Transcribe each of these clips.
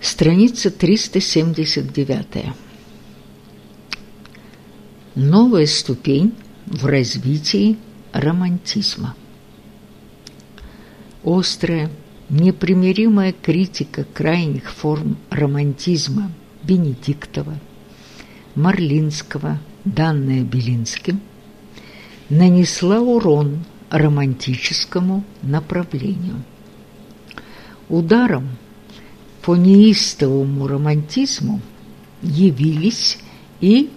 Страница 379. Новая ступень в развитии романтизма. Острая, непримиримая критика крайних форм романтизма Бенедиктова, Марлинского, данная Белинским, нанесла урон романтическому направлению. Ударом по неистовому романтизму явились и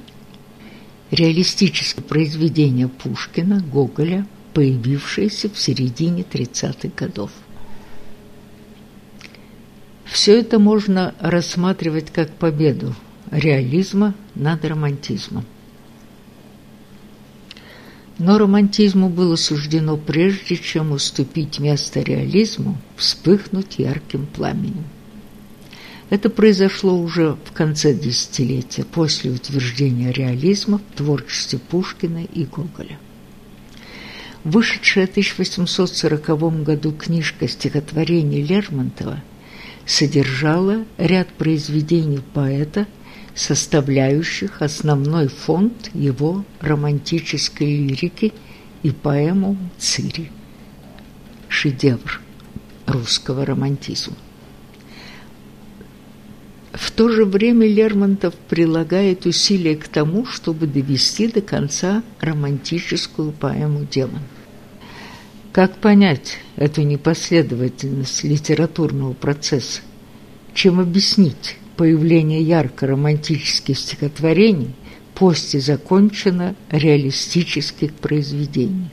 реалистические произведения Пушкина, Гоголя, появившиеся в середине 30-х годов. Все это можно рассматривать как победу реализма над романтизмом. Но романтизму было суждено, прежде чем уступить место реализму, вспыхнуть ярким пламенем. Это произошло уже в конце десятилетия, после утверждения реализма в творчестве Пушкина и Гоголя. Вышедшая в 1840 году книжка стихотворений Лермонтова содержала ряд произведений поэта, составляющих основной фонд его романтической лирики и поэму «Цири» – шедевр русского романтизма. То же время Лермонтов прилагает усилия к тому, чтобы довести до конца романтическую поэму «Демон». Как понять эту непоследовательность литературного процесса? Чем объяснить появление ярко-романтических стихотворений после закончено реалистических произведений?